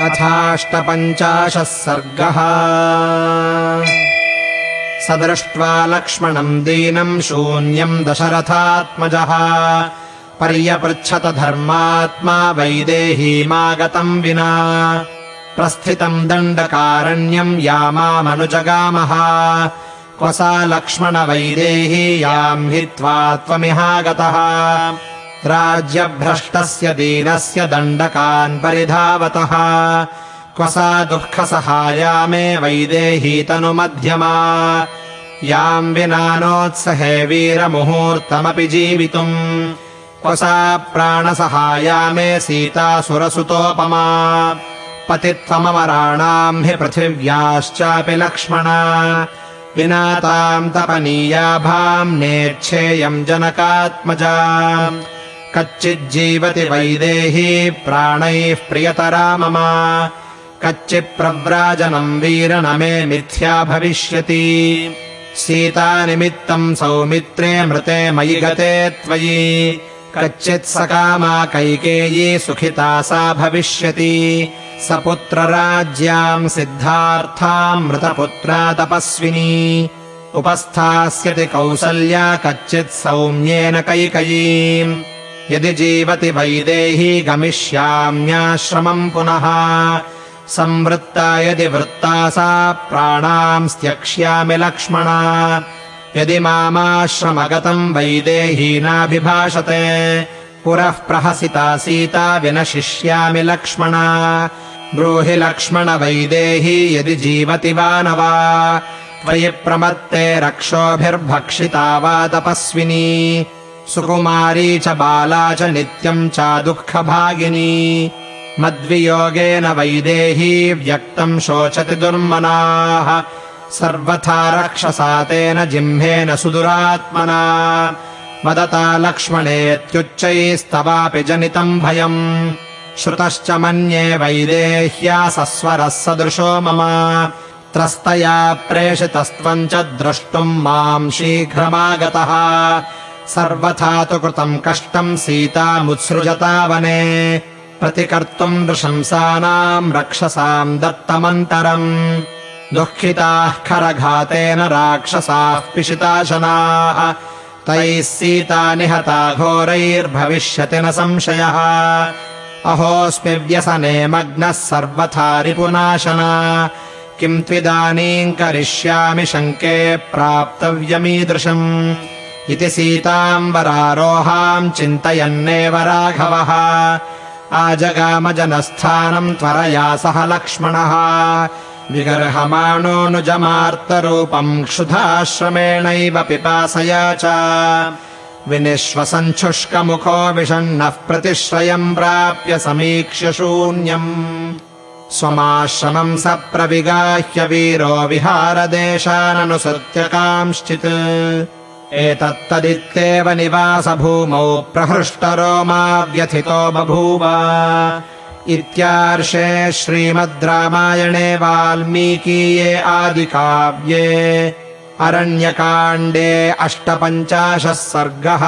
अथाष्टपञ्चाशः सर्गः। स दृष्ट्वा लक्ष्मणम् दीनम् शून्यम् दशरथात्मजः। पर्यपृच्छत धर्मात्मा वैदेहीमागतम् विना। प्रस्थितम् दण्डकारण्यम् यामामनुजगामः। क्व सा लक्ष्मणवैदेहीयाम् हित्वा त्वमिहागतः राज्यभ्रष्टस्य दीनस्य दण्डकान् परिधावतः। क्व सा दुःखसहाया मे वैदेहीतनुमध्यमा याम् विना नोत्सहे वीरमुहूर्तमपि जीवितुम्। क्व सा प्राणसहाया मे सीता सुरसुतोपमा पतित्वमवराणाम् हि पृथिव्याश्चापि लक्ष्मण। विना ताम् तपनीयाभाम् नेच्छेयम् जनकात्मजा कच्चिज्जीवति वैदेही प्राणैः प्रियतरा मम कच्चित्प्रव्राजनम् वीर न मे मिथ्या भविष्यति। सीतानिमित्तम् सौमित्रे मृते मयि गते त्वयि। कच्चित् सकामा कैकेयी सुखिता सा भविष्यति। स पुत्रराज्याम् सिद्धार्थाम् मृतपुत्रा तपस्विनी। उपस्थास्यति कौसल्या कच्चित् सौम्येन कैकयीम् यदि जीवति वैदेही गमिष्याम्याश्रमम् पुनः संवृत्ता यदि वृत्ता सा प्राणाम् त्यक्ष्यामि लक्ष्मण। यदि मामाश्रमगतम् वैदेहीनाभिभाषते पुरः प्रहसिता सीता विनशिष्यामि लक्ष्मण। ब्रूहि लक्ष्मण वैदेही यदि जीवति वा न वा त्वयि प्रमत्ते रक्षोभिर्भक्षिता वा तपस्विनी सुकुमारी च बाला च नित्यम् च दुःखभागिनी। मद्वियोगेन वैदेही व्यक्तम् शोचति दुर्मनाः। सर्वथा रक्षसा तेन जिह्मेन सुदुरात्मना। वदता लक्ष्मणेत्युच्चैस्तवापि जनितम् भयम्। श्रुतश्च मन्ये वैदेह्या सस्वरः सदृशो मम। त्रस्तया प्रेषितस्त्वम् च द्रष्टुम् माम् शीघ्रमागतः सर्वथा तु कृतम् कष्टम् सीतामुत्सृजता वने प्रतिकर्तुम् नृशंसानाम् रक्षसाम् दत्तमन्तरम्। दुःखिताः खरघातेन राक्षसाः पिशिताशनाः। तैः सीता निहता घोरैर्भविष्यति न संशयः। अहोऽस्मि व्यसने मग्नः सर्वथा रिपुनाशना। किम् त्विदानीम् करिष्यामि शङ्के प्राप्तव्यमीदृशम् इति सीताम् वरारोहाम् चिन्तयन्नेव राघवः। आजगामजनस्थानम् त्वरया सह लक्ष्मणः। विगर्हमाणोऽनुजमार्तरूपम् क्षुधाश्रमेणैव पिपासया च। विनिश्वसञ्छुष्कमुखो विषण्णः प्रतिश्रयम् प्राप्य समीक्ष्य शून्यम्। स्वमाश्रमम् स प्रविगाह्य वीरो विहारदेशाननुसृत्य एतत्तदित्येव निवासभूमौ प्रहृष्टरोमा व्यथितो बभूव। इत्यार्षे श्रीमद् रामायणे वाल्मीकीये आदिकाव्ये अरण्यकाण्डे अष्टपञ्चाशः सर्गः